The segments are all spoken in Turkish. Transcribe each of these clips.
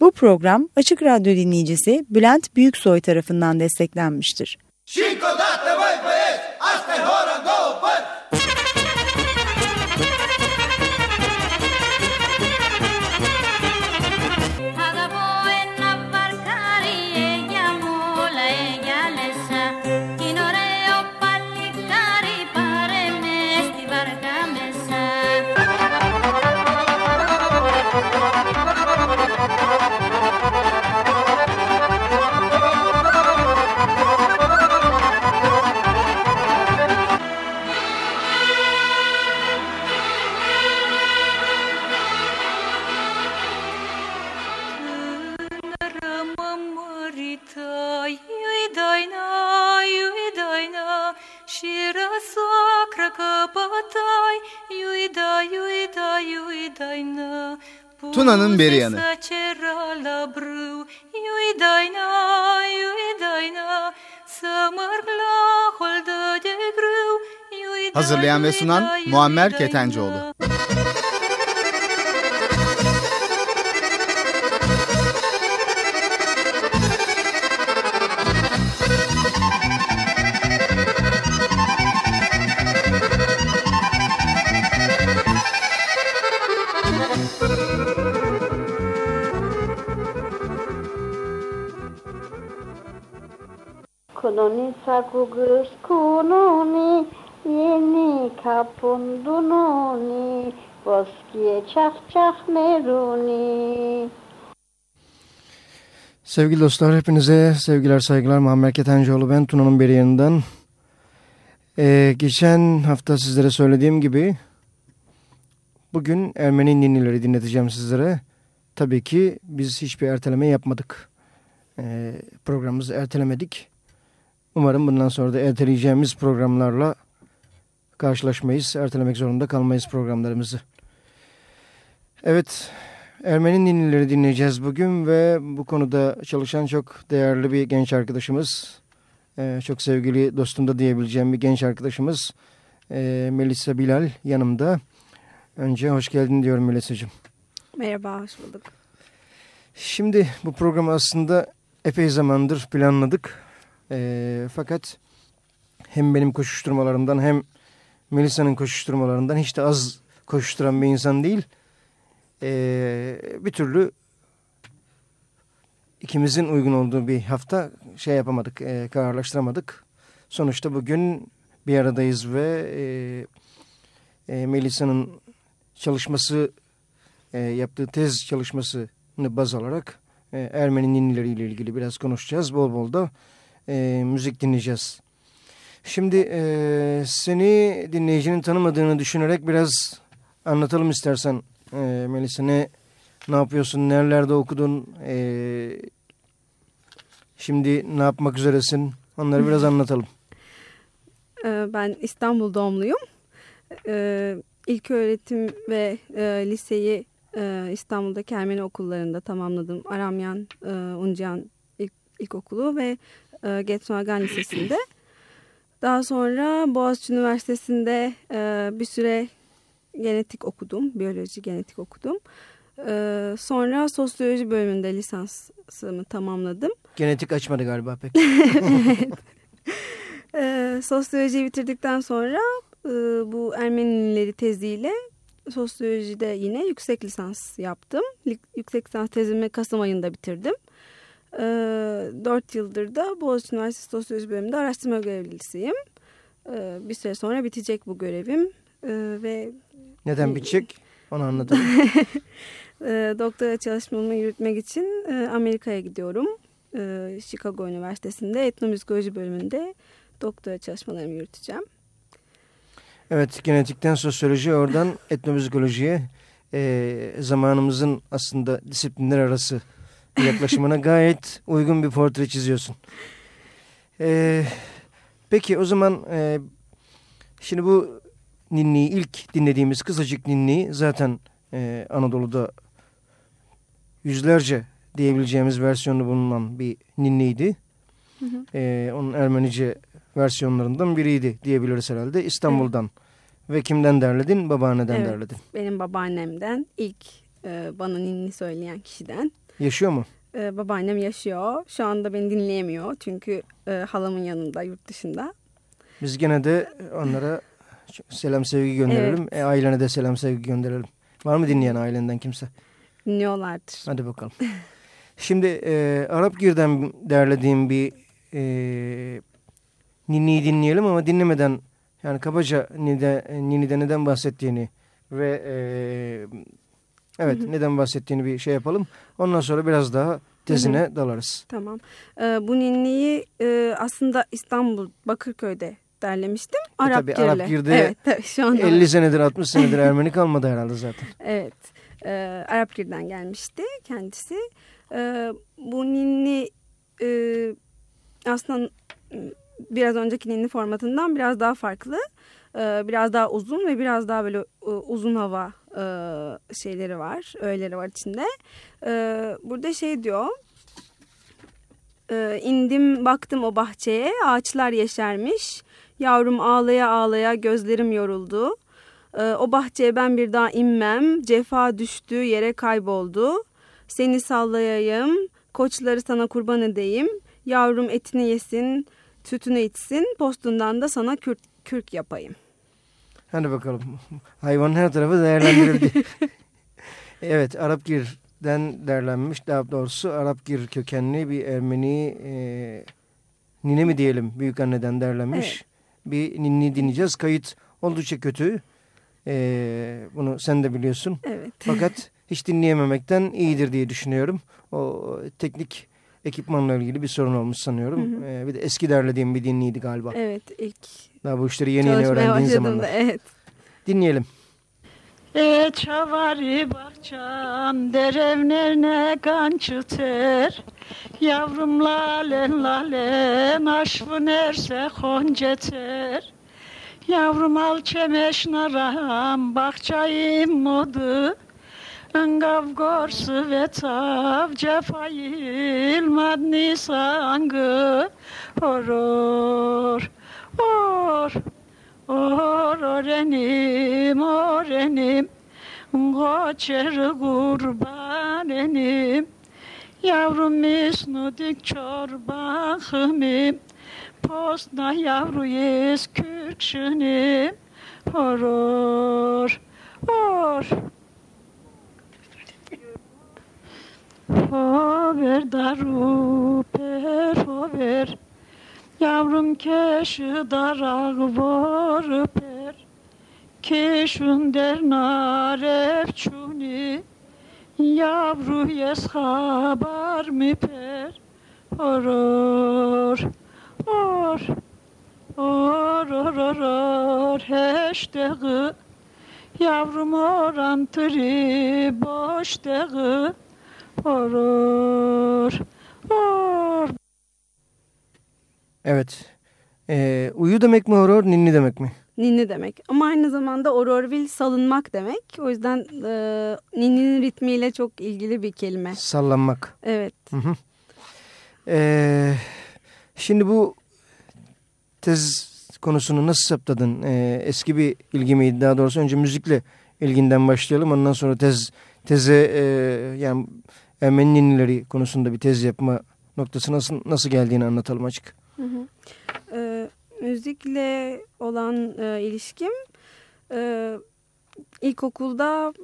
Bu program Açık Radyo dinleyicisi Bülent Büyüksoy tarafından desteklenmiştir. Cinco date pues, hasta hora go Tuna'nın beri yanı. Hazırlayan ve sunan Muammer Ketencoğlu. Kunoni sakugus kunoni yeni kapundunoni boskiye çak çak meruni. Sevgili dostlar hepinize sevgiler saygılar Muammer Ketencoğlu ben Tuna'nın beri yanından. Ee, geçen hafta sizlere söylediğim gibi bugün Ermeni ninnileri dinleteceğim sizlere. Tabii ki biz hiçbir erteleme yapmadık. Ee, programımızı ertelemedik. Umarım bundan sonra da erteleyeceğimiz programlarla karşılaşmayız. Ertelemek zorunda kalmayız programlarımızı. Evet, Ermeni ninnileri dinleyeceğiz bugün ve bu konuda çalışan çok değerli bir genç arkadaşımız, e, çok sevgili dostum da diyebileceğim bir genç arkadaşımız e, Melisa Bilal yanımda. Önce hoş geldin diyorum Melisa'cığım. Merhaba, hoş bulduk. Şimdi bu programı aslında epey zamandır planladık. E, fakat hem benim koşuşturmalarımdan hem Melisa'nın koşuşturmalarından hiç de az koşuşturan bir insan değil. E, bir türlü ikimizin uygun olduğu bir hafta şey yapamadık, e, kararlaştıramadık. Sonuçta bugün bir aradayız ve e, e, Melisa'nın çalışması, e, yaptığı tez çalışmasını baz alarak e, Ermeni ninileriyle ilgili biraz konuşacağız. Bol bol da e, müzik dinleyeceğiz. Şimdi e, seni dinleyicinin tanımadığını düşünerek biraz anlatalım istersen e, Melisa. Ne, ne yapıyorsun, nerelerde okudun, e, şimdi ne yapmak üzeresin onları biraz anlatalım. E, ben İstanbul doğumluyum. E, ilk öğretim ve e, liseyi İstanbul'daki Ermeni okullarında tamamladım. Aramyan, Uncan ilk, ilkokulu ve e, Getsunagan Lisesi'nde. Daha sonra Boğaziçi Üniversitesi'nde e, bir süre genetik okudum. Biyoloji genetik okudum. E, sonra sosyoloji bölümünde lisansımı tamamladım. Genetik açmadı galiba pek. evet. E, sosyolojiyi bitirdikten sonra e, bu Ermenileri teziyle sosyolojide yine yüksek lisans yaptım. Yüksek lisans tezimi Kasım ayında bitirdim. E, 4 yıldır da Boğaziçi Üniversitesi Sosyoloji bölümünde araştırma görevlisiyim. E, bir süre sonra bitecek bu görevim. E, ve Neden bitecek? Onu anladım. e, doktora çalışmamı yürütmek için e, Amerika'ya gidiyorum. E, Chicago Üniversitesi'nde etnomüzikoloji bölümünde doktora çalışmalarımı yürüteceğim. Evet, genetikten sosyoloji, oradan etnomüzikolojiye e, zamanımızın aslında disiplinler arası yaklaşımına gayet uygun bir portre çiziyorsun. E, peki o zaman e, şimdi bu ninniyi ilk dinlediğimiz kısacık ninniyi zaten e, Anadolu'da yüzlerce diyebileceğimiz versiyonu bulunan bir ninniydi. Hı hı. E, onun Ermenice versiyonlarından biriydi diyebiliriz herhalde. İstanbul'dan evet. ve kimden derledin? Babaanneden evet, derledin. Benim babaannemden ilk e, bana ninni söyleyen kişiden. Yaşıyor mu? Ee, babaannem yaşıyor. Şu anda beni dinleyemiyor. Çünkü e, halamın yanında yurt dışında. Biz gene de onlara selam sevgi gönderelim. Evet. E, ailene de selam sevgi gönderelim. Var mı dinleyen ailenden kimse? Dinliyorlardır. Hadi bakalım. Şimdi e, Arap Gir'den derlediğim bir e, Nini'yi dinleyelim ama dinlemeden yani kabaca Nini'de, Nini'de neden bahsettiğini ve e, evet hı hı. neden bahsettiğini bir şey yapalım. Ondan sonra biraz daha tezine hı hı. dalarız. Tamam. Ee, bu Nini'yi e, aslında İstanbul Bakırköy'de derlemiştim. Arap e, tabii. Arap Gir'de evet, tabii, şu anda 50 senedir 60 senedir Ermeni kalmadı herhalde zaten. Evet. E, Arap Gir'den gelmişti kendisi. E, bu Ninni e, aslında biraz önceki ninni formatından biraz daha farklı. E, biraz daha uzun ve biraz daha böyle e, uzun hava e, şeyleri var. Öğeleri var içinde. E, burada şey diyor. E, indim baktım o bahçeye ağaçlar yeşermiş. Yavrum ağlaya ağlaya gözlerim yoruldu. E, o bahçeye ben bir daha inmem. Cefa düştü yere kayboldu. Seni sallayayım. Koçları sana kurban edeyim. Yavrum etini yesin, sütünü içsin. Postundan da sana kürk, kürk yapayım. Hadi bakalım. Hayvanın her tarafı değerlendirildi. evet Arap Gir'den derlenmiş. Daha doğrusu Arap Gir kökenli bir Ermeni e, nine mi diyelim büyük anneden derlenmiş. Evet. Bir ninni dinleyeceğiz. Kayıt oldukça kötü. E, bunu sen de biliyorsun. Evet. Fakat hiç dinleyememekten iyidir diye düşünüyorum. O teknik ekipmanla ilgili bir sorun olmuş sanıyorum. Hı hı. Ee, bir de eski derlediğim bir dinliydi galiba. Evet ilk. Daha bu işleri yeni yeni öğrendiğin zamanlar. evet. Dinleyelim. E çavari bahçam derevlerine kan çıtır Yavrum lalen lalen aşvın erse honceter Yavrum al çemeş naram bahçayım modu Angav gorsu ve tav cefayil madni sangı horor or or orenim orenim Goçer kurban enim Yavrum misnudik çorba hımim Postna yavru yes kürkşinim Horor or Hover daru per hover Yavrum keşi darag vor per Keşun der naref çuni. Yavru yes haber mi per Horor or Or or or or Heşteği Yavrum orantırı boş deği horor, hor. Evet. Ee, uyu demek mi horor, ninni demek mi? Ninni demek. Ama aynı zamanda ororvil salınmak demek. O yüzden e, ninninin ritmiyle çok ilgili bir kelime. Sallanmak. Evet. Hı hı. Ee, şimdi bu tez konusunu nasıl saptadın? Ee, eski bir ilgi miydi? Daha doğrusu önce müzikle ilginden başlayalım. Ondan sonra tez teze e, yani Ermeni ninnileri konusunda bir tez yapma noktası nasıl, nasıl geldiğini anlatalım açık. Hı hı. E, müzikle olan e, ilişkim e, ilkokulda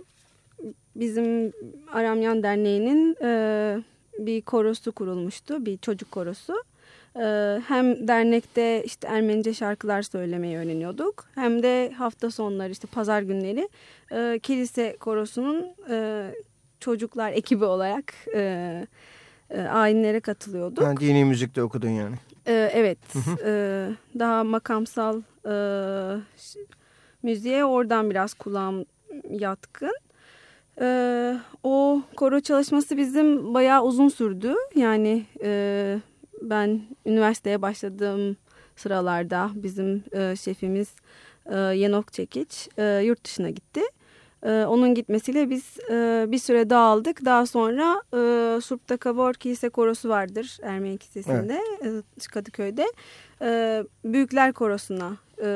bizim Aramyan Derneği'nin e, bir korosu kurulmuştu. Bir çocuk korosu. E, hem dernekte işte Ermenice şarkılar söylemeyi öğreniyorduk. Hem de hafta sonları işte pazar günleri e, kilise korosunun e, çocuklar ekibi olarak e, e, ayinlere katılıyorduk. Yani dini müzikte okudun yani. E, evet. E, daha makamsal e, müziğe oradan biraz kulağım yatkın. E, o koro çalışması bizim bayağı uzun sürdü. Yani e, ben üniversiteye başladığım sıralarda bizim e, şefimiz e, Yenok Çekiç e, yurt dışına gitti. Ee, onun gitmesiyle biz e, bir süre dağıldık. Daha sonra e, Surp'ta Kavor Kilise Korosu vardır Ermeni Kilisesi'nde evet. e, Kadıköy'de. E, Büyükler Korosu'na e,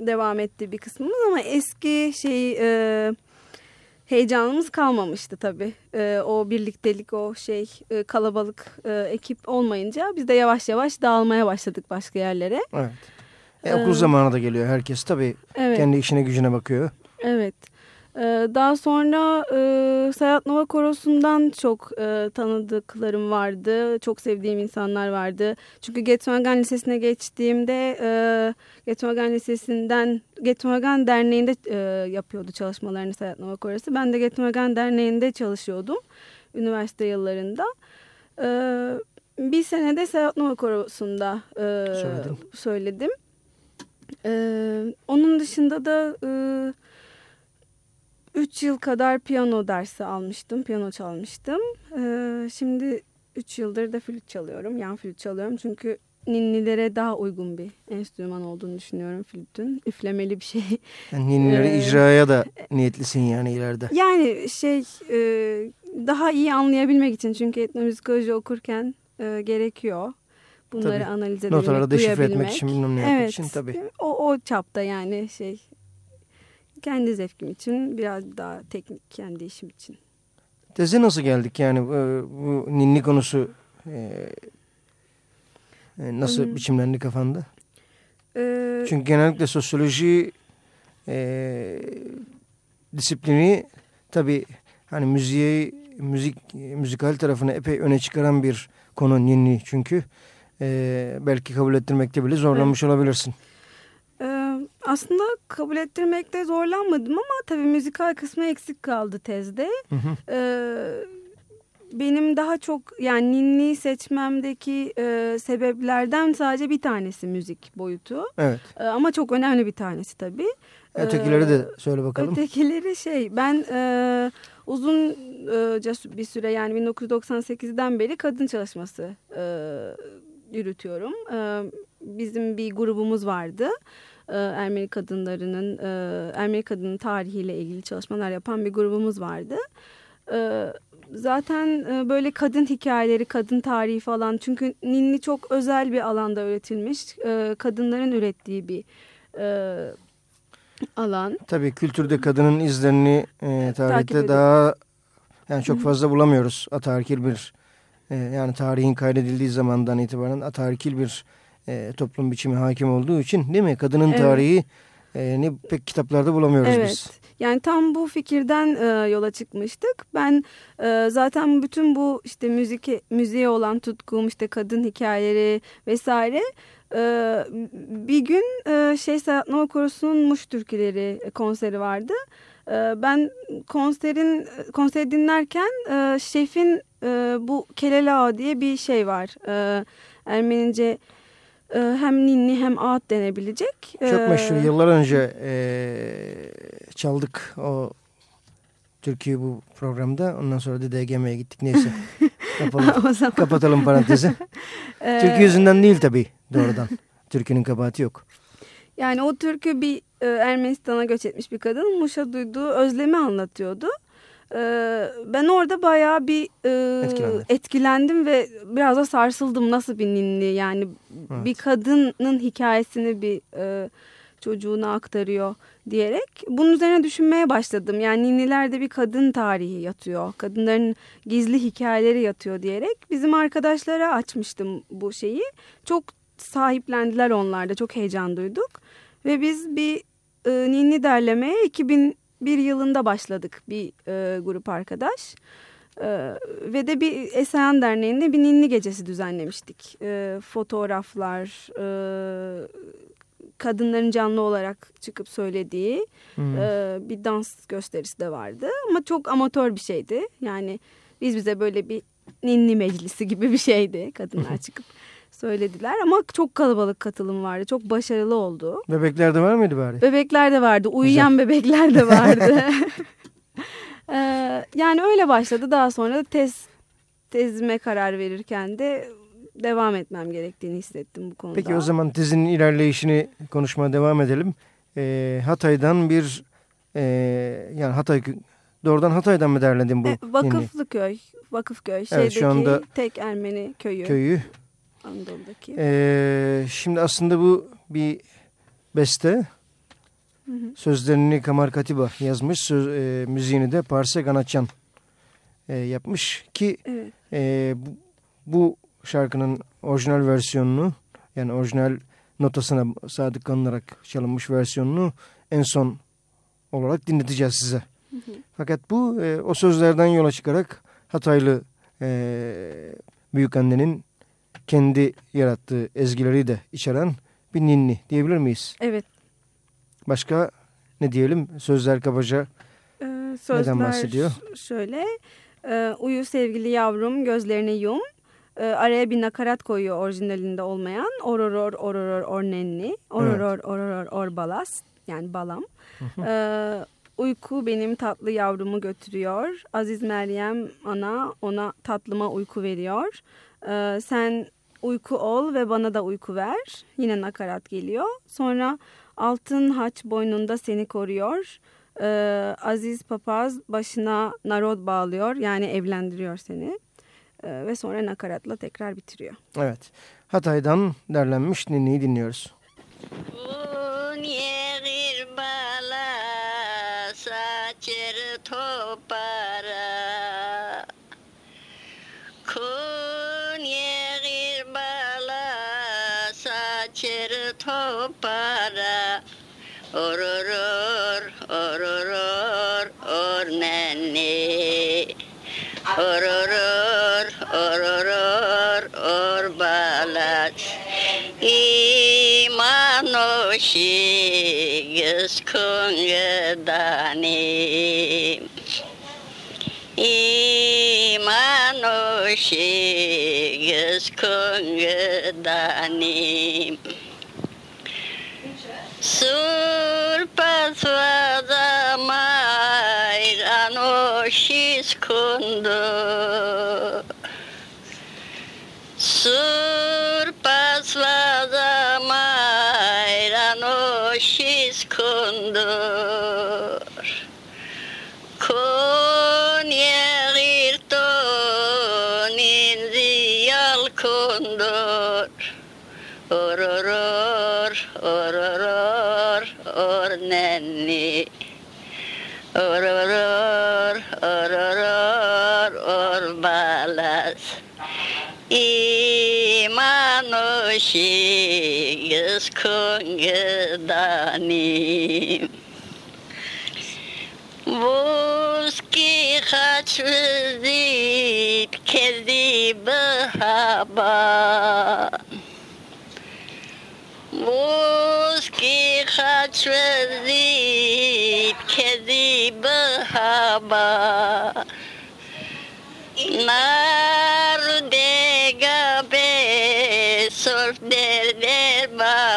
devam etti bir kısmımız ama eski şey e, heyecanımız kalmamıştı tabii. E, o birliktelik, o şey e, kalabalık e, ekip olmayınca biz de yavaş yavaş dağılmaya başladık başka yerlere. Evet. E, okul ee, zamanı da geliyor. Herkes tabii evet. kendi işine gücüne bakıyor. Evet. Ee, daha sonra e, Sayat Nova Korosu'ndan çok e, tanıdıklarım vardı. Çok sevdiğim insanlar vardı. Çünkü Getmagan Lisesi'ne geçtiğimde e, Getmagan Lisesi'nden Getmagan Derneği'nde e, yapıyordu çalışmalarını Sayat Nova Korosu. Ben de Getmagan Derneği'nde çalışıyordum üniversite yıllarında. E, bir senede Sayat Nova Korosu'nda e, söyledim. E, onun dışında da... E, 3 yıl kadar piyano dersi almıştım. Piyano çalmıştım. Ee, şimdi 3 yıldır da flüt çalıyorum. Yan flüt çalıyorum. Çünkü ninnilere daha uygun bir enstrüman olduğunu düşünüyorum flütün. Üflemeli bir şey. Yani ninnileri ee, icraya da niyetlisin yani ileride. Yani şey e, daha iyi anlayabilmek için. Çünkü etnomüzikoloji okurken e, gerekiyor. Bunları tabii. analiz edebilmek, Notaları deşifre etmek için bilmem ne evet, için tabii. O, o çapta yani şey kendi zevkim için biraz daha teknik kendi işim için. Teze nasıl geldik yani bu, bu ninni konusu e, e nasıl hmm. biçimlendi kafanda? Ee, Çünkü genellikle sosyoloji e, disiplini tabi hani müziği müzik müzikal tarafını epey öne çıkaran bir konu ninni çünkü e, belki kabul ettirmekte bile zorlanmış evet. olabilirsin aslında kabul ettirmekte zorlanmadım ama tabii müzikal kısmı eksik kaldı tezde. Hı hı. Ee, benim daha çok yani ninni seçmemdeki e, sebeplerden sadece bir tanesi müzik boyutu. Evet. E, ama çok önemli bir tanesi tabii. Ötekileri de söyle bakalım. Ötekileri şey ben e, uzunca bir süre yani 1998'den beri kadın çalışması e, yürütüyorum. E, bizim bir grubumuz vardı. E, Ermeni kadınlarının e, Ermeni kadının tarihiyle ilgili çalışmalar yapan bir grubumuz vardı. E, zaten böyle kadın hikayeleri, kadın tarihi falan çünkü ninni çok özel bir alanda üretilmiş. Kadınların ürettiği bir alan. Tabii kültürde kadının izlerini e, tarihte daha yani çok fazla bulamıyoruz. Atarkil bir e, yani tarihin kaydedildiği zamandan itibaren atarkil bir e, toplum biçimi hakim olduğu için değil mi? Kadının evet. tarihi e, ne pek kitaplarda bulamıyoruz evet. biz. Yani tam bu fikirden e, yola çıkmıştık. Ben e, zaten bütün bu işte müzik müziğe olan tutkum, işte kadın hikayeleri vesaire e, bir gün e, şey Serhat Nova Korosu'nun Muş Türküleri konseri vardı. E, ben konserin konseri dinlerken e, şefin e, bu Kelela diye bir şey var. E, Ermenice hem ninni hem ağıt denebilecek. Çok meşhur. Ee, Yıllar önce e, çaldık o türküyü bu programda. Ondan sonra da DGM'ye gittik. Neyse. Kapalım, zaman... Kapatalım parantezi. Ee, Türkü yüzünden değil tabii doğrudan. Türkünün kabahati yok. Yani o türkü bir e, Ermenistan'a göç etmiş bir kadın Muş'a duyduğu özlemi anlatıyordu. Ee, ben orada bayağı bir e, etkilendim. etkilendim ve biraz da sarsıldım nasıl bir ninni yani evet. bir kadının hikayesini bir e, çocuğuna aktarıyor diyerek bunun üzerine düşünmeye başladım. Yani ninnilerde bir kadın tarihi yatıyor, kadınların gizli hikayeleri yatıyor diyerek bizim arkadaşlara açmıştım bu şeyi. Çok sahiplendiler onlar da çok heyecan duyduk ve biz bir e, ninni derlemeye 2000 bir yılında başladık bir e, grup arkadaş. E, ve de bir Esayan Derneği'nde bir ninni gecesi düzenlemiştik. E, fotoğraflar, e, kadınların canlı olarak çıkıp söylediği hmm. e, bir dans gösterisi de vardı. Ama çok amatör bir şeydi. Yani biz bize böyle bir ninni meclisi gibi bir şeydi kadınlar çıkıp söylediler ama çok kalabalık katılım vardı. Çok başarılı oldu. Bebekler de var mıydı bari? Bebekler de vardı. Uyuyan Güzel. bebekler de vardı. ee, yani öyle başladı. Daha sonra tez tezime karar verirken de devam etmem gerektiğini hissettim bu konuda. Peki o zaman tezin ilerleyişini konuşmaya devam edelim. Ee, Hatay'dan bir e, yani Hatay doğrudan Hatay'dan mı derledin bu? E, Vakıflıköy, Vakıfköy şeydeki evet, şu anda tek Ermeni köyü. Köyü Anadolu'daki. Ee, şimdi aslında bu bir beste. Hı hı. Sözlerini Kamar Katiba yazmış. Söz, e, müziğini de Parse Ganatcan e, yapmış ki evet. e, bu, bu şarkının orijinal versiyonunu yani orijinal notasına sadık kalınarak çalınmış versiyonunu en son olarak dinleteceğiz size. Hı hı. Fakat bu e, o sözlerden yola çıkarak Hataylı e, büyük annenin kendi yarattığı ezgileri de içeren bir ninni diyebilir miyiz? Evet. Başka ne diyelim sözler kabaca ee, sözler neden bahsediyor? şöyle e, uyu sevgili yavrum gözlerini yum e, araya bir nakarat koyuyor orijinalinde olmayan ororor ororor ornenni ororor evet. ororor orbalas yani balam. e, uyku benim tatlı yavrumu götürüyor. Aziz Meryem ana ona tatlıma uyku veriyor. E, sen uyku ol ve bana da uyku ver. Yine nakarat geliyor. Sonra altın haç boynunda seni koruyor. Ee, Aziz papaz başına narod bağlıyor yani evlendiriyor seni. Ee, ve sonra nakaratla tekrar bitiriyor. Evet. Hatay'dan derlenmiş ninniyi dinliyoruz. topara Ororor ororor ornenni Ororor ororor orbalat İmanoşi göz Sul da mai a nu și scundă. Sul Norrköpings kungadani. Voski khatsvit kedi bahaba. Voski khatsvit kedi bahaba. Na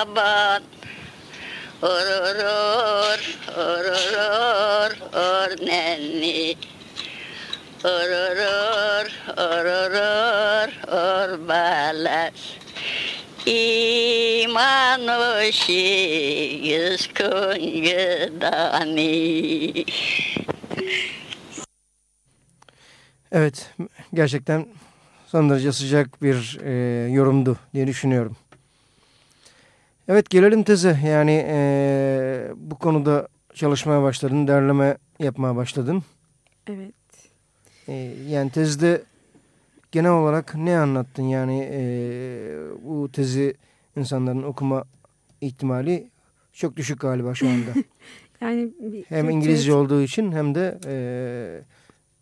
baban Ororor ororor ornenni Ororor ororor orbalas İmanoşiyiz Konya'dani. Evet, gerçekten son derece sıcak bir e, yorumdu diye düşünüyorum. Evet, gelelim teze. Yani e, bu konuda çalışmaya başladın, derleme yapmaya başladın. Evet. E, yani tezde genel olarak ne anlattın? Yani e, bu tezi insanların okuma ihtimali çok düşük galiba şu anda. yani hem İngilizce olduğu için hem de e,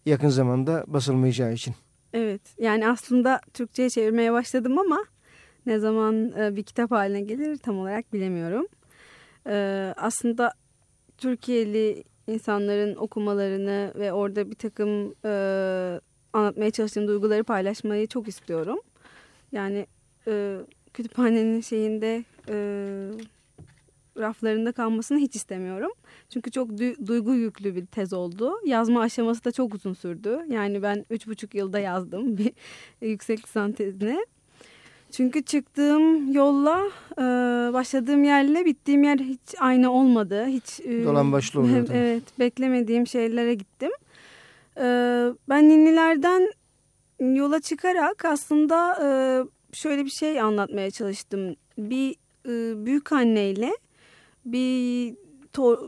yakın zamanda basılmayacağı için. Evet yani aslında Türkçe'ye çevirmeye başladım ama ne zaman e, bir kitap haline gelir tam olarak bilemiyorum. E, aslında Türkiye'li insanların okumalarını ve orada bir takım e, anlatmaya çalıştığım duyguları paylaşmayı çok istiyorum. Yani e, kütüphanenin şeyinde raflarında kalmasını hiç istemiyorum. Çünkü çok du duygu yüklü bir tez oldu. Yazma aşaması da çok uzun sürdü. Yani ben üç buçuk yılda yazdım bir yüksek lisans tezini. Çünkü çıktığım yolla e, başladığım yerle bittiğim yer hiç aynı olmadı. Hiç e, Dolan başlı oluyor. Evet beklemediğim şeylere gittim. E, ben ninnilerden yola çıkarak aslında e, şöyle bir şey anlatmaya çalıştım. Bir e, büyük anneyle bir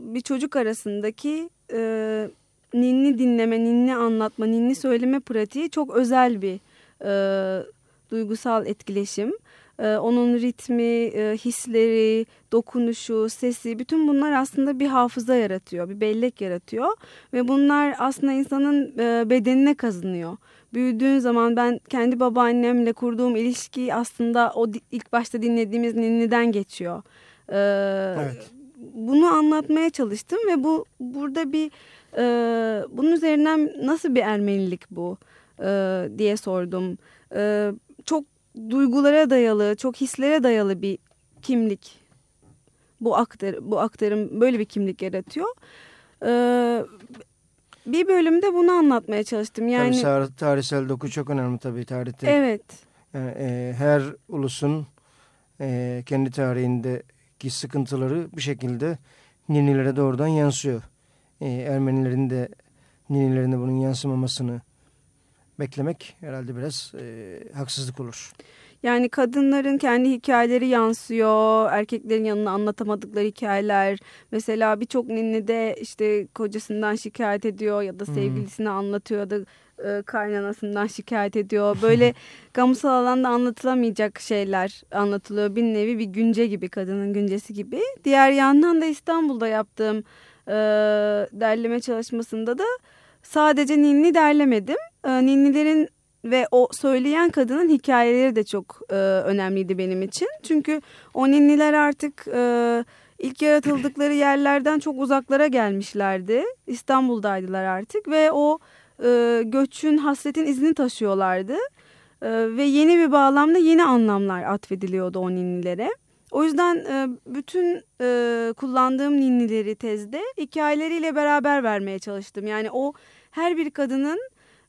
bir çocuk arasındaki e, ninni dinleme, ninni anlatma, ninni söyleme pratiği çok özel bir e, duygusal etkileşim. E, onun ritmi, e, hisleri, dokunuşu, sesi bütün bunlar aslında bir hafıza yaratıyor, bir bellek yaratıyor. Ve bunlar aslında insanın e, bedenine kazınıyor. Büyüdüğün zaman ben kendi babaannemle kurduğum ilişki aslında o ilk başta dinlediğimiz ninniden geçiyor. Evet. Bunu anlatmaya çalıştım ve bu burada bir e, bunun üzerinden nasıl bir Ermenilik bu e, diye sordum. E, çok duygulara dayalı, çok hislere dayalı bir kimlik. Bu aktar, bu aktarım böyle bir kimlik yaratıyor. Ee, bir bölümde bunu anlatmaya çalıştım. Yani tabii tarihsel doku çok önemli tabii tarihte. Evet. Yani, e, her ulusun e, kendi tarihindeki sıkıntıları bir şekilde ninilere doğrudan yansıyor. E, Ermenilerin de ninilerinde bunun yansımamasını beklemek herhalde biraz e, haksızlık olur. Yani kadınların kendi hikayeleri yansıyor, erkeklerin yanına anlatamadıkları hikayeler. Mesela birçok ninni de işte kocasından şikayet ediyor ya da sevgilisine hmm. anlatıyor ya da e, kaynanasından şikayet ediyor. Böyle kamusal alanda anlatılamayacak şeyler anlatılıyor. Bir nevi bir günce gibi, kadının güncesi gibi. Diğer yandan da İstanbul'da yaptığım e, derleme çalışmasında da sadece ninni derlemedim. E, ninnilerin ve o söyleyen kadının hikayeleri de çok e, önemliydi benim için. Çünkü o ninniler artık e, ilk yaratıldıkları yerlerden çok uzaklara gelmişlerdi. İstanbul'daydılar artık ve o e, göçün, hasretin izini taşıyorlardı. E, ve yeni bir bağlamda yeni anlamlar atfediliyordu o ninnilere. O yüzden e, bütün e, kullandığım ninnileri tezde hikayeleriyle beraber vermeye çalıştım. Yani o her bir kadının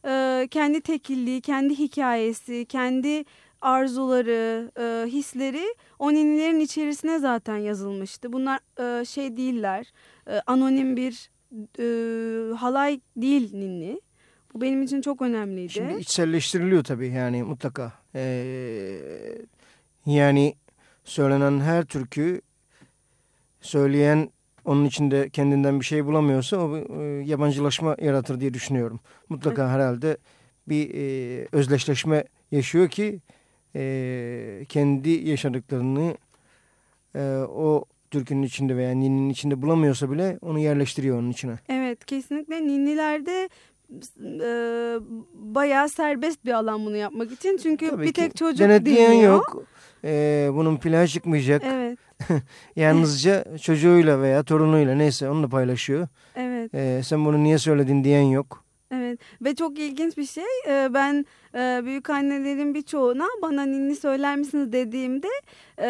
e, kendi tekilliği, kendi hikayesi, kendi arzuları, e, hisleri o ninnilerin içerisine zaten yazılmıştı. Bunlar e, şey değiller, e, anonim bir halay değil ninni. Bu benim için çok önemliydi. Şimdi içselleştiriliyor tabii yani mutlaka. Ee, yani söylenen her türkü söyleyen onun içinde kendinden bir şey bulamıyorsa o e, yabancılaşma yaratır diye düşünüyorum. Mutlaka evet. herhalde bir e, özdeşleşme yaşıyor ki e, kendi yaşadıklarını e, o türkünün içinde veya nininin içinde bulamıyorsa bile onu yerleştiriyor onun içine. Evet kesinlikle ninnilerde e, bayağı serbest bir alan bunu yapmak için. Çünkü Tabii bir tek çocuk Denetleyen dinliyor. yok. E, bunun plaj çıkmayacak. Evet. Yalnızca çocuğuyla veya torunuyla neyse onunla paylaşıyor. Evet. E, sen bunu niye söyledin diyen yok. Evet ve çok ilginç bir şey. Ee, ben e, büyük annelerin birçoğuna bana ninni söyler misiniz dediğimde e,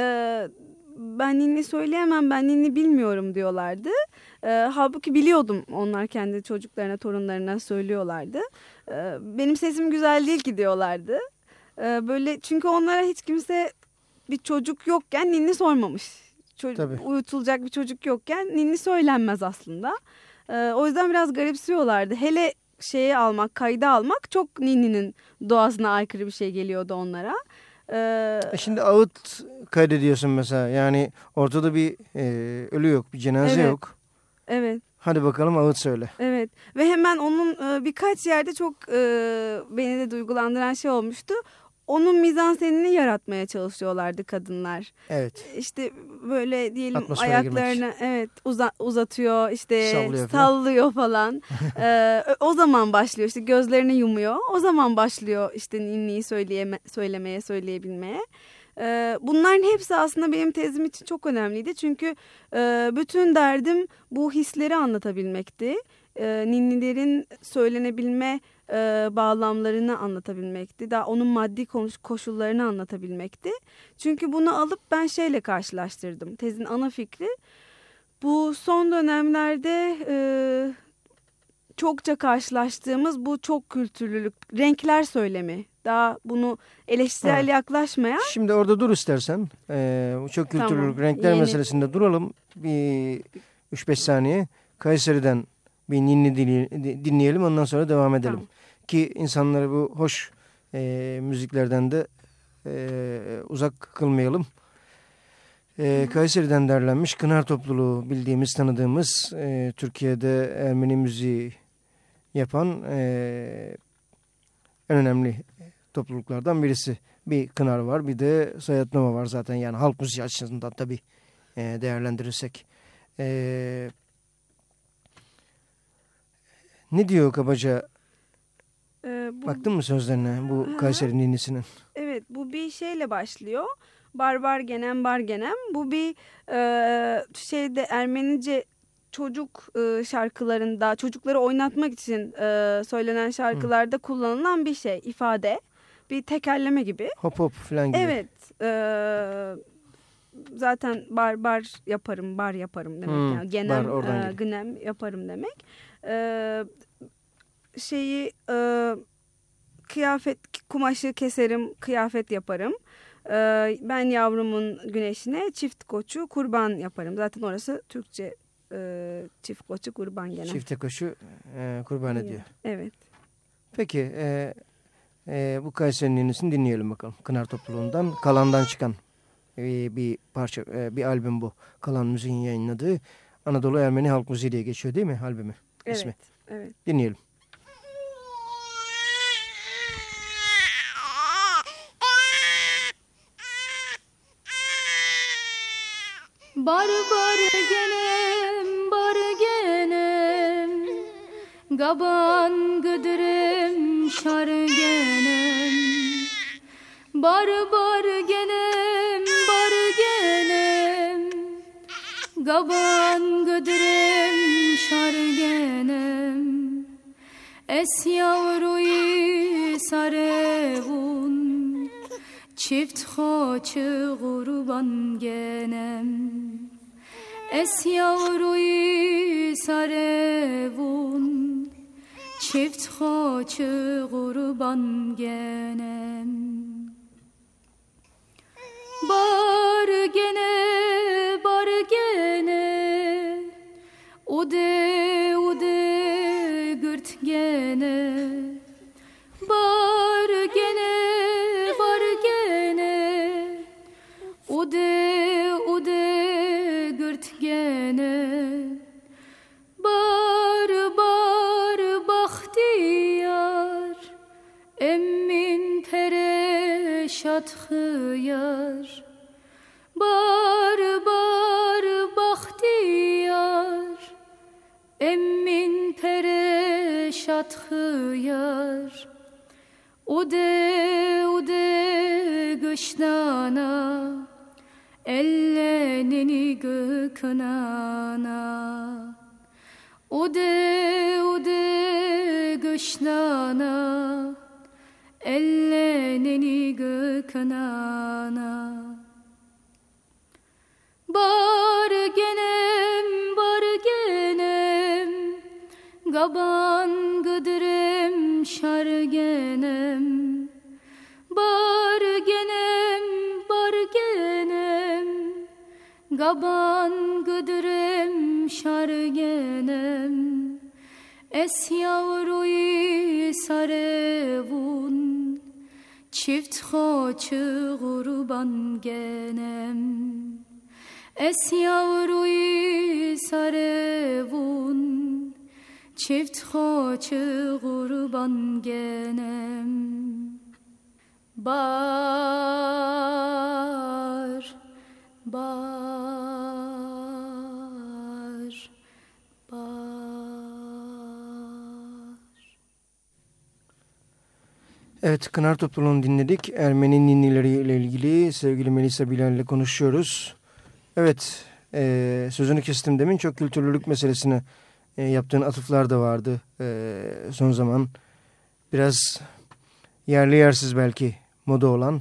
ben ninni söyleyemem ben ninni bilmiyorum diyorlardı. E, halbuki biliyordum onlar kendi çocuklarına torunlarına söylüyorlardı. benim sesim güzel değil ki diyorlardı. böyle çünkü onlara hiç kimse bir çocuk yokken ninni sormamış. Çocuk, uyutulacak bir çocuk yokken ninni söylenmez aslında. Ee, o yüzden biraz garipsiyorlardı. Hele şeyi almak, kayda almak çok ninninin doğasına aykırı bir şey geliyordu onlara. Ee, e şimdi ağıt kaydediyorsun mesela. Yani ortada bir e, ölü yok, bir cenaze evet, yok. Evet. Hadi bakalım ağıt söyle. Evet ve hemen onun e, birkaç yerde çok e, beni de duygulandıran şey olmuştu onun mizansenini yaratmaya çalışıyorlardı kadınlar. Evet. İşte böyle diyelim Atmosfere ayaklarını girmek. evet uza, uzatıyor işte sallıyor, sallıyor falan. ee, o zaman başlıyor işte gözlerini yumuyor. O zaman başlıyor işte ninniyi söyleyeme, söylemeye söyleyebilmeye. Ee, bunların hepsi aslında benim tezim için çok önemliydi. Çünkü e, bütün derdim bu hisleri anlatabilmekti. E, ninnilerin söylenebilme e, bağlamlarını anlatabilmekti. Daha onun maddi koşullarını anlatabilmekti. Çünkü bunu alıp ben şeyle karşılaştırdım. Tezin ana fikri bu son dönemlerde e, çokça karşılaştığımız bu çok kültürlülük, renkler söylemi. Daha bunu eleştirel evet. yaklaşmayan. Şimdi orada dur istersen. Ee, çok kültürlülük, tamam. renkler Yeni... meselesinde duralım. Bir 3-5 saniye. Kayseri'den bir ninni dinleyelim ondan sonra devam edelim. Tamam. Ki insanları bu hoş e, müziklerden de e, uzak kılmayalım. E, Kayseri'den derlenmiş Kınar topluluğu bildiğimiz tanıdığımız e, Türkiye'de Ermeni müziği yapan e, en önemli topluluklardan birisi. Bir Kınar var bir de Sayat Nova var zaten yani halk müziği açısından tabii e, değerlendirirsek. E, ne diyor kabaca? Ee, bu, Baktın mı sözlerine bu Kayseri ninisinin? Evet bu bir şeyle başlıyor. Barbar genem bar genem. Bu bir e, şeyde Ermenice çocuk e, şarkılarında çocukları oynatmak için e, söylenen şarkılarda Hı. kullanılan bir şey ifade. Bir tekerleme gibi. Hop hop falan gibi. Evet. E, zaten bar bar yaparım bar yaparım demek. Hmm, yani genem e, gnem yaparım demek. E, şeyi e, kıyafet kumaşı keserim kıyafet yaparım. E, ben yavrumun güneşine çift koçu kurban yaparım. Zaten orası Türkçe e, çift koçu kurban gene. Çifte koçu e, kurban ediyor. Evet. Peki e, e, bu Kayseri'nin yenisini dinleyelim bakalım. Kınar topluluğundan kalandan çıkan e, bir parça e, bir albüm bu. Kalan müziğin yayınladığı Anadolu Ermeni Halk Müziği diye geçiyor değil mi albümü? Evet. İsmi. Evet. Dinleyelim. Bar bar genem, bar genem. Gaban gıdırım şar genem. Bar bar genem, bar genem. Gaban gıdırım şar genem. Es yavruyu sarevun Çift xoçı qurban genem Es yavruyu sarevun Çift xoçı qurban genem. Bar gene, ellenini göknana Ude ude gışnana ellenini göknana Bar genem bar genem. Gaban gıdırem şar genem. Bar Gaban gıdırem şargenem Es yavruyu sarevun Çift xoçı kurban genem. Es yavruyu sarevun Çift xoçı kurban genem. Bar bar, bar. Evet, Kınar Topluluğu'nu dinledik. Ermeni ninileriyle ilgili sevgili Melisa Bilal konuşuyoruz. Evet, e, sözünü kestim demin çok kültürlülük meselesine e, yaptığın atıflar da vardı e, son zaman. Biraz yerli yersiz belki moda olan,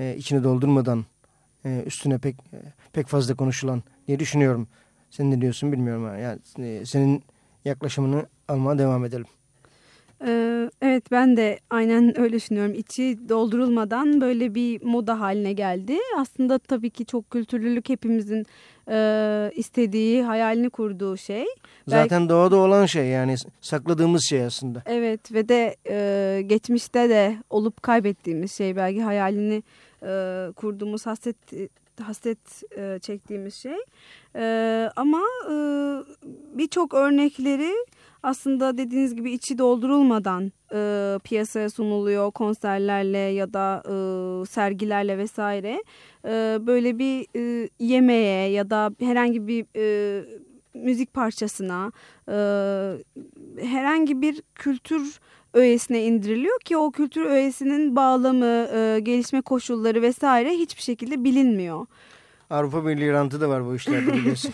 e, içini doldurmadan e, üstüne pek e, pek fazla konuşulan diye düşünüyorum. Sen ne diyorsun bilmiyorum. Yani e, senin yaklaşımını almaya devam edelim. Ee, evet ben de aynen öyle düşünüyorum. İçi doldurulmadan böyle bir moda haline geldi. Aslında tabii ki çok kültürlülük hepimizin e, istediği, hayalini kurduğu şey. Zaten Belki, doğada olan şey yani sakladığımız şey aslında. Evet ve de e, geçmişte de olup kaybettiğimiz şey belki hayalini e, kurduğumuz, hasret hasret e, çektiğimiz şey. E, ama e, birçok örnekleri aslında dediğiniz gibi içi doldurulmadan e, piyasaya sunuluyor konserlerle ya da e, sergilerle vesaire. E, böyle bir e, yemeğe ya da herhangi bir e, müzik parçasına e, herhangi bir kültür öğesine indiriliyor ki o kültür öğesinin bağlamı, e, gelişme koşulları vesaire hiçbir şekilde bilinmiyor. Avrupa Birliği rantı da var bu işlerde biliyorsun.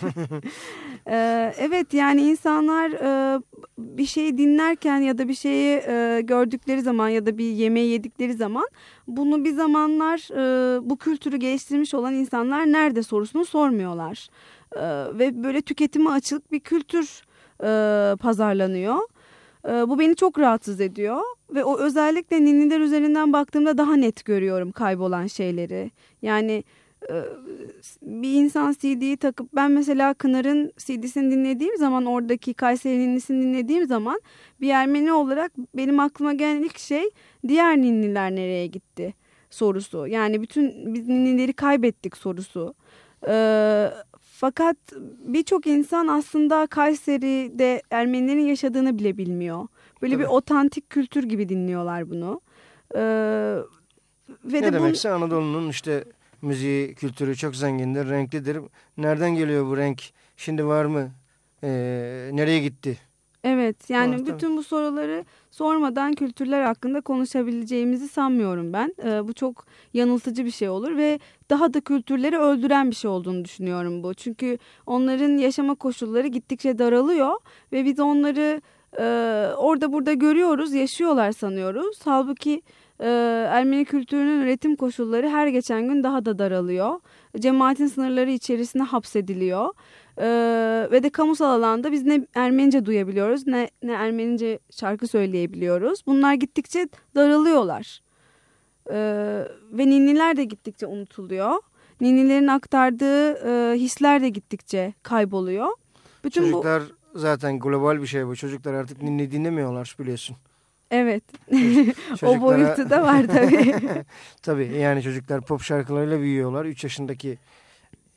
ee, evet yani insanlar e, bir şeyi dinlerken ya da bir şeyi e, gördükleri zaman ya da bir yemeği yedikleri zaman bunu bir zamanlar e, bu kültürü geliştirmiş olan insanlar nerede sorusunu sormuyorlar. E, ve böyle tüketime açık bir kültür e, pazarlanıyor. E, bu beni çok rahatsız ediyor ve o özellikle ninniler üzerinden baktığımda daha net görüyorum kaybolan şeyleri. Yani ee, bir insan CD'yi takıp ben mesela Kınar'ın CD'sini dinlediğim zaman oradaki Kayseri ninnisini dinlediğim zaman bir Ermeni olarak benim aklıma gelen ilk şey diğer ninniler nereye gitti sorusu. Yani bütün biz ninnileri kaybettik sorusu. Ee, fakat birçok insan aslında Kayseri'de Ermenilerin yaşadığını bile bilmiyor. Böyle Tabii. bir otantik kültür gibi dinliyorlar bunu. Ee, ve ne de demekse bun... Anadolu'nun işte müziği, kültürü çok zengindir, renklidir. Nereden geliyor bu renk? Şimdi var mı? Ee, nereye gitti? Evet yani Var, bütün bu soruları sormadan kültürler hakkında konuşabileceğimizi sanmıyorum ben. Ee, bu çok yanıltıcı bir şey olur ve daha da kültürleri öldüren bir şey olduğunu düşünüyorum bu. Çünkü onların yaşama koşulları gittikçe daralıyor ve biz onları e, orada burada görüyoruz, yaşıyorlar sanıyoruz. Halbuki e, Ermeni kültürünün üretim koşulları her geçen gün daha da daralıyor. Cemaatin sınırları içerisine hapsediliyor. E, ve de kamusal alanda biz ne Ermenice duyabiliyoruz ne, ne Ermenice şarkı söyleyebiliyoruz. Bunlar gittikçe daralıyorlar. E, ve ninniler de gittikçe unutuluyor. Ninnilerin aktardığı e, hisler de gittikçe kayboluyor. Bütün Çocuklar bu... zaten global bir şey bu. Çocuklar artık ninni dinlemiyorlar biliyorsun. Evet. o boyutu da var tabii. tabii yani çocuklar pop şarkılarıyla büyüyorlar. 3 yaşındaki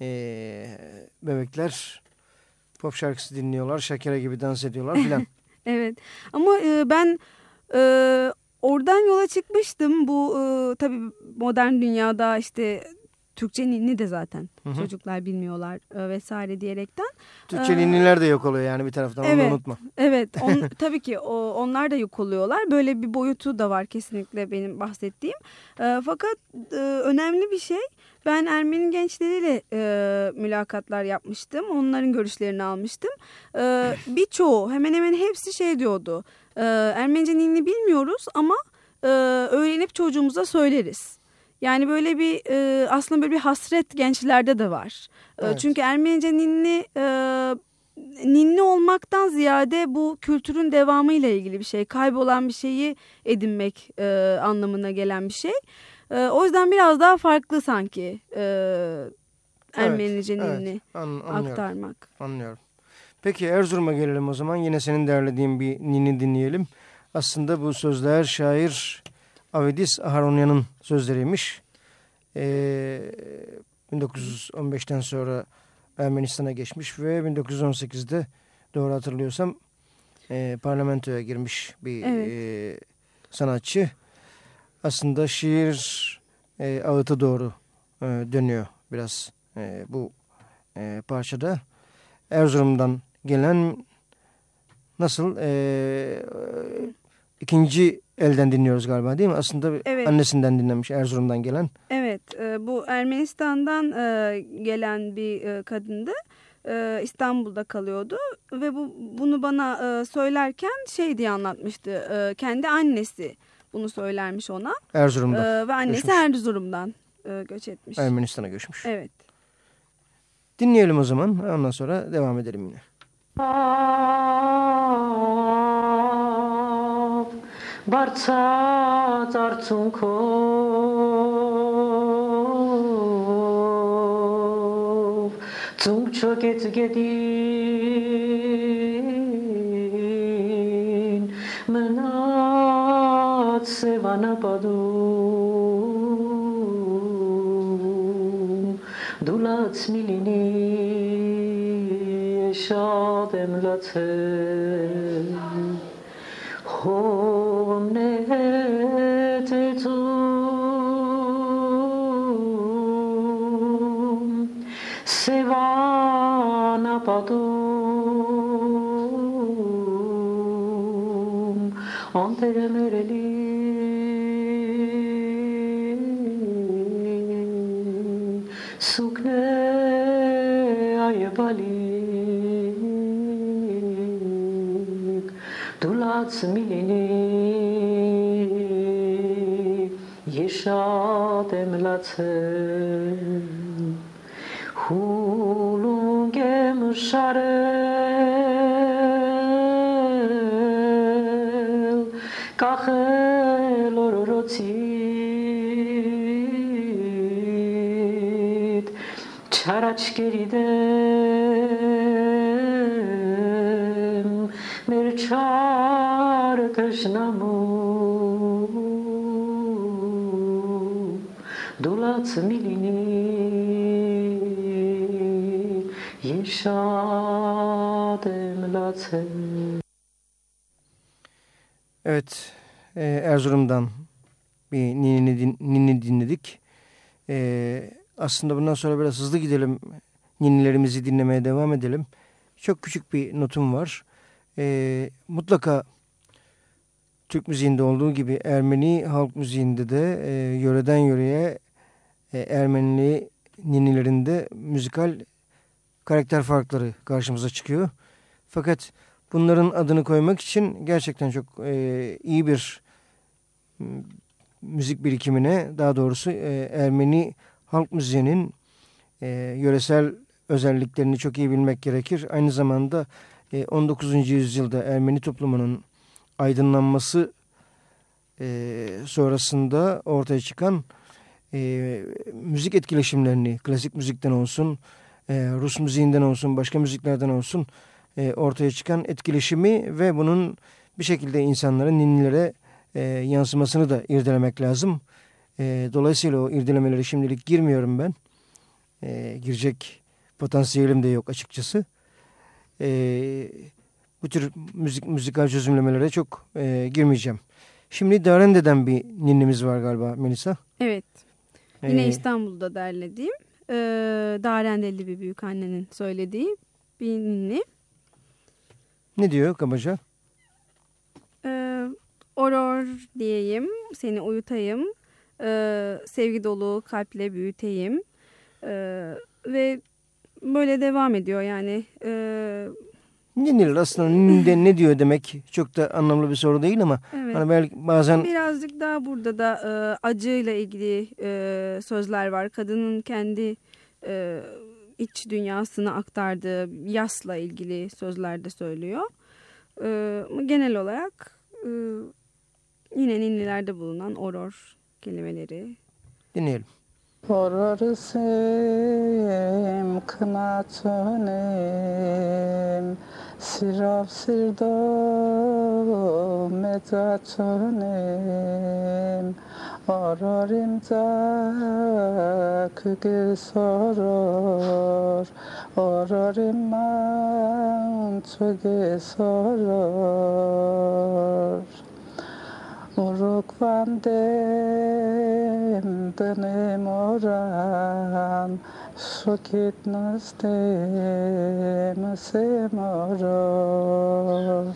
e, bebekler pop şarkısı dinliyorlar. Şakira gibi dans ediyorlar filan. evet ama e, ben e, oradan yola çıkmıştım. Bu e, tabii modern dünyada işte Türkçe ninni de zaten hı hı. çocuklar bilmiyorlar e, vesaire diyerekten. Türkçe ee, ninniler de yok oluyor yani bir taraftan evet, onu unutma. Evet on, tabii ki o, onlar da yok oluyorlar. Böyle bir boyutu da var kesinlikle benim bahsettiğim. E, fakat e, önemli bir şey ben Ermeni gençleriyle e, mülakatlar yapmıştım. Onların görüşlerini almıştım. E, birçoğu hemen hemen hepsi şey diyordu. E, Ermenice ninni bilmiyoruz ama e, öğrenip çocuğumuza söyleriz. Yani böyle bir e, aslında böyle bir hasret gençlerde de var. E, evet. Çünkü Ermenice ninni e, ninni olmaktan ziyade bu kültürün devamı ile ilgili bir şey. Kaybolan bir şeyi edinmek e, anlamına gelen bir şey. E, o yüzden biraz daha farklı sanki e, Ermenice evet, evet, an, aktarmak. Anlıyorum. Peki Erzurum'a gelelim o zaman. Yine senin derlediğin bir ninni dinleyelim. Aslında bu sözler şair Avedis Aharonya'nın sözleriymiş. Ee, 1915'ten sonra Ermenistan'a geçmiş ve 1918'de doğru hatırlıyorsam e, parlamentoya girmiş bir evet. e, sanatçı. Aslında şiir e, ağıta doğru e, dönüyor biraz e, bu e, parçada. Erzurum'dan gelen nasıl e, ikinci elden dinliyoruz galiba değil mi? Aslında evet. annesinden dinlemiş Erzurum'dan gelen. Evet e, bu Ermenistan'dan e, gelen bir e, kadındı. E, İstanbul'da kalıyordu ve bu bunu bana e, söylerken şey diye anlatmıştı. E, kendi annesi bunu söylermiş ona. Erzurum'dan. Ee, ve annesi göçmüş. Erzurum'dan e, göç etmiş. Ermenistan'a göçmüş. Evet. Dinleyelim o zaman. Ondan sonra devam edelim yine. Barca tartunkov Tung çöket gedin ճանապարհում դու լաց մի լինի շատ եմ լացել բալիկ դուլաց միլինի ես շատ եմ լացել խուլունգ եմ շարել կախել օրորոցից çaraç geride latzem Evet, e, Erzurum'dan bir ninni, din, ninni dinledik. E, aslında bundan sonra biraz hızlı gidelim, ninnilerimizi dinlemeye devam edelim. Çok küçük bir notum var. E, mutlaka Türk müziğinde olduğu gibi Ermeni halk müziğinde de e, yöreden yöreye e, Ermenili ninnilerinde müzikal karakter farkları karşımıza çıkıyor. Fakat bunların adını koymak için gerçekten çok e, iyi bir müzik birikimine daha doğrusu e, Ermeni halk müziğinin e, yöresel özelliklerini çok iyi bilmek gerekir. Aynı zamanda e, 19. yüzyılda Ermeni toplumunun aydınlanması e, sonrasında ortaya çıkan e, müzik etkileşimlerini klasik müzikten olsun, e, Rus müziğinden olsun, başka müziklerden olsun e, ortaya çıkan etkileşimi ve bunun bir şekilde insanların ninnilere e, yansımasını da irdelemek lazım. E, dolayısıyla o irdelemeleri şimdilik girmiyorum ben. E, girecek potansiyelim de yok açıkçası. E, bu tür müzik müzikal çözümlemelere çok e, girmeyeceğim. Şimdi Darende'den bir ninnimiz var galiba Melisa. Evet. Yine Ee, İstanbul'da derlediğim. E, Darendeli bir büyük annenin söylediği bir ninni. Ne diyor kabaca? Ee, oror diyeyim, seni uyutayım, ee, sevgi dolu kalple büyüteyim Ee, ve böyle devam ediyor yani. Ee, Ninniler aslında ninni'de ne diyor demek çok da anlamlı bir soru değil ama evet. hani belki bazen Birazcık daha burada da e, acıyla ilgili e, sözler var. Kadının kendi e, iç dünyasını aktardığı yasla ilgili sözler de söylüyor. E, ama genel olarak e, yine ninnilerde bulunan oror kelimeleri. dinleyelim. Horarısım kınatönüm Sirav sirdo 얼어림자 그길 서러 얼어림 마음쪽에 서러 Уроквандем дыны моран, Шокит нас тем се морор.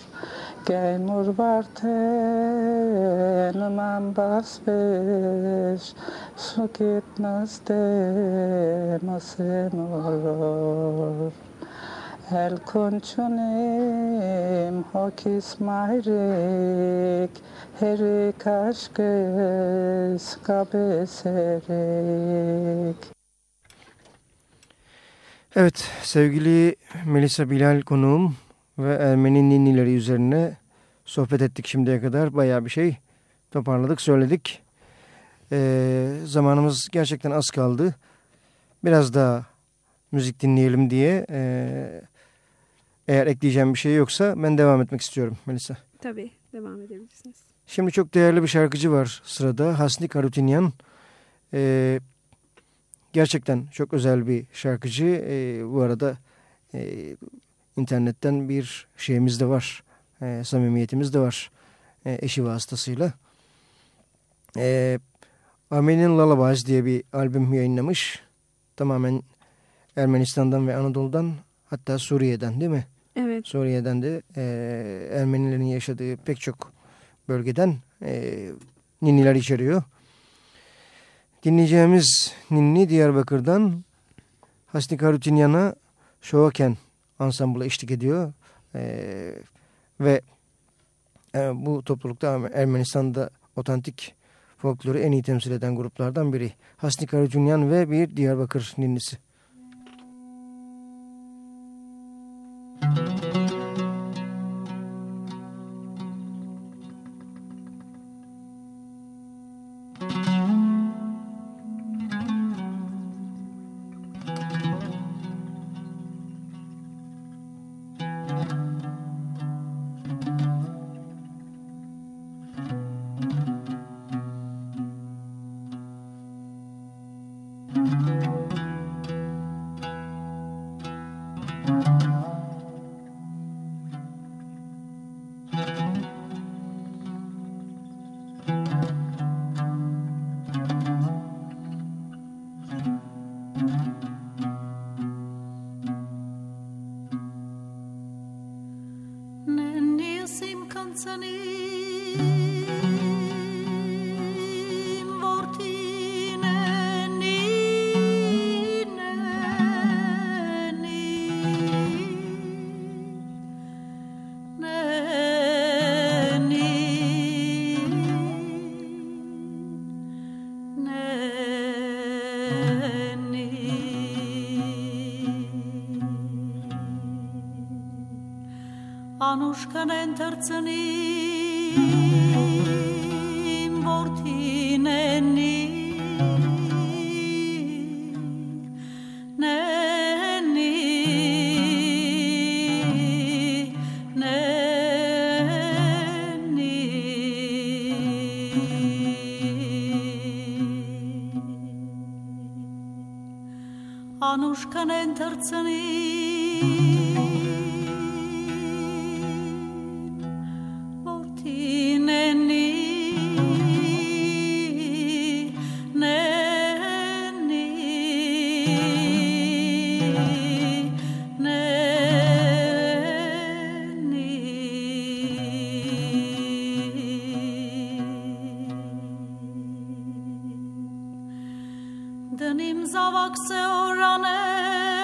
Vandem dönem oran Sokit nastem semoror Geymur varten man basbeş Sokit nastem semoror El konçonem hokis mayrik Herik aşkes kabeserek Evet sevgili Melisa Bilal konuğum ve Ermeni ninnileri üzerine sohbet ettik şimdiye kadar. Bayağı bir şey toparladık söyledik. Ee, zamanımız gerçekten az kaldı. Biraz daha müzik dinleyelim diye e, eğer ekleyeceğim bir şey yoksa ben devam etmek istiyorum Melisa. Tabii devam edebilirsiniz. Şimdi çok değerli bir şarkıcı var sırada. Hasni Karutinyan. Ee, gerçekten çok özel bir şarkıcı. E, bu arada e, internetten bir şeyimiz de var. E, samimiyetimiz de var e, eşi vasıtasıyla. E, Armenian Lullabies diye bir albüm yayınlamış. Tamamen Ermenistan'dan ve Anadolu'dan hatta Suriye'den değil mi? Evet. Suriye'den de e, Ermenilerin yaşadığı pek çok bölgeden e, ninniler içeriyor. Dinleyeceğimiz ninni Diyarbakır'dan Hasni Karutinyan'a Şovaken ansambla eşlik ediyor. E, ve e, bu toplulukta Ermenistan'da otantik folkloru en iyi temsil eden gruplardan biri. Hasni Karutinyan ve bir Diyarbakır ninnisi. Manuška nentarcani. Dënim zavak se oranet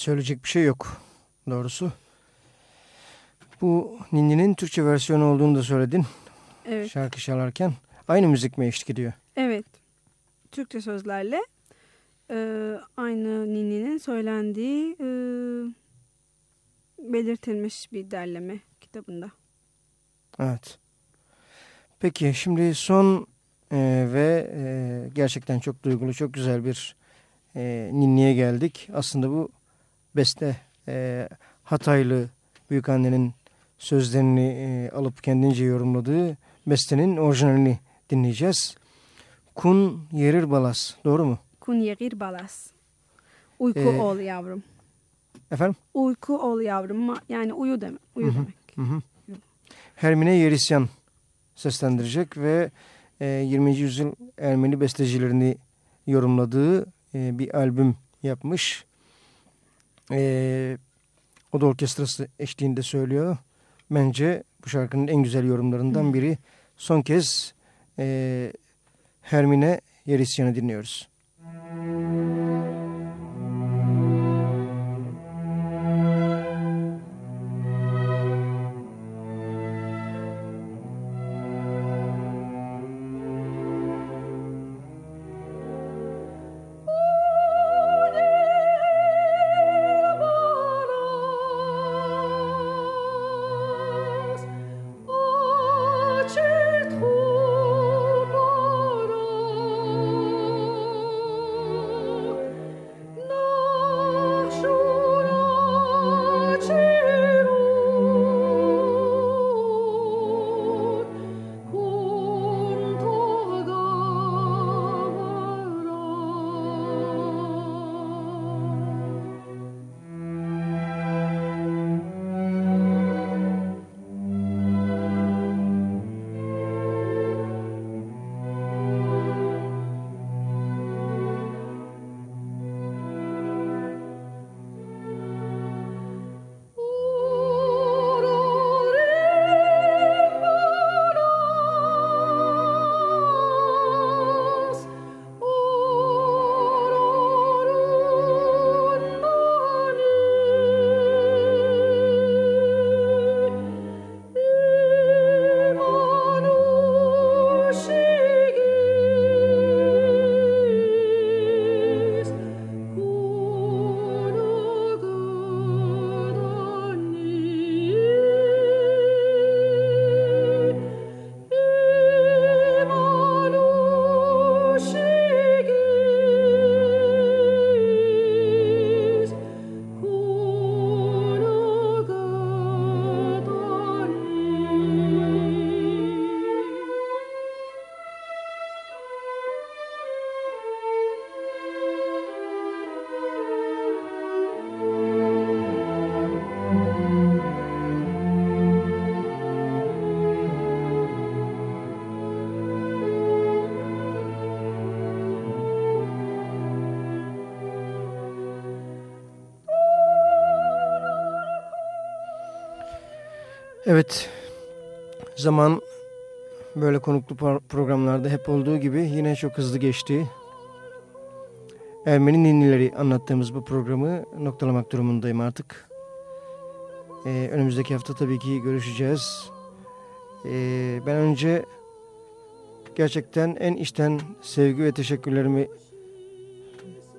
söyleyecek bir şey yok doğrusu. Bu Ninni'nin Türkçe versiyonu olduğunu da söyledin. Evet. Şarkı çalarken. Aynı müzik mi eşlik ediyor? Evet. Türkçe sözlerle e, aynı Nini'nin söylendiği e, belirtilmiş bir derleme kitabında. Evet. Peki şimdi son e, ve e, gerçekten çok duygulu, çok güzel bir e, ninniye geldik. Aslında bu beste e, Hataylı büyükannenin sözlerini e, alıp kendince yorumladığı bestenin orijinalini dinleyeceğiz. Kun yerir balas. Doğru mu? Kun yerir balas. Uyku Ee, ol yavrum. Efendim? Uyku ol yavrum. Yani uyu demek. Uyu Hı hı. demek. Hı hı. Hermine Yerisyan seslendirecek ve e, 20. yüzyıl Ermeni bestecilerini yorumladığı e, bir albüm yapmış. E, o da orkestrası eşliğinde söylüyor. Bence bu şarkının en güzel yorumlarından biri. Son kez e, Hermine Yerisyan'ı dinliyoruz. Evet, zaman böyle konuklu programlarda hep olduğu gibi yine çok hızlı geçti. Ermeni ninnileri anlattığımız bu programı noktalamak durumundayım artık. Ee, önümüzdeki hafta tabii ki görüşeceğiz. Ee, ben önce gerçekten en içten sevgi ve teşekkürlerimi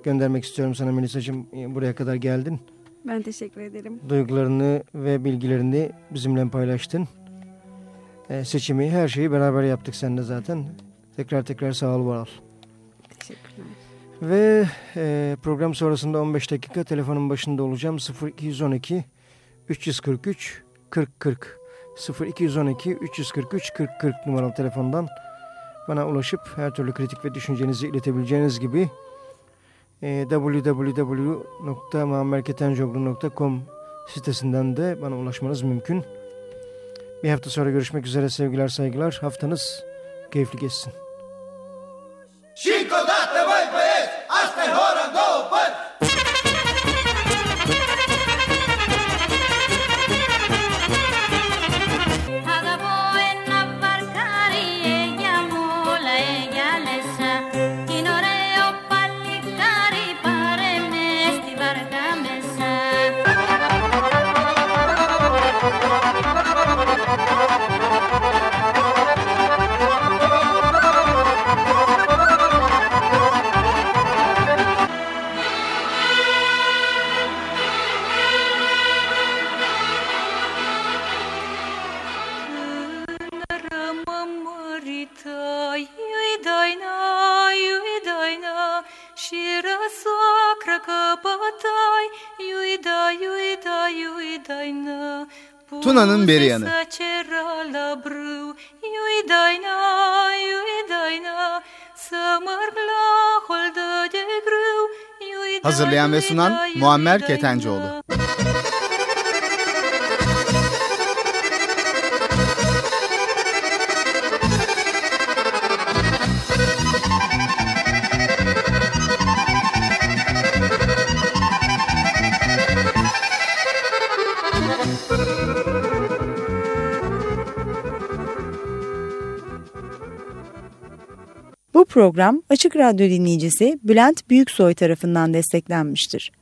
göndermek istiyorum sana Melisa'cığım. Buraya kadar geldin. Ben teşekkür ederim. Duygularını ve bilgilerini bizimle paylaştın. Ee, seçimi, her şeyi beraber yaptık seninle zaten. Tekrar tekrar sağ ol, var ol. Teşekkürler. Ve e, program sonrasında 15 dakika telefonun başında olacağım. 0212 343 40 40 0212 343 40 40 numaralı telefondan bana ulaşıp her türlü kritik ve düşüncenizi iletebileceğiniz gibi e, www.muammerketencoglu.com sitesinden de bana ulaşmanız mümkün. Bir hafta sonra görüşmek üzere sevgiler saygılar. Haftanız keyifli geçsin. Tuna'nın beri yanı. Hazırlayan ve sunan Muammer Ketencoğlu. Program Açık Radyo dinleyicisi Bülent Büyüksoy tarafından desteklenmiştir.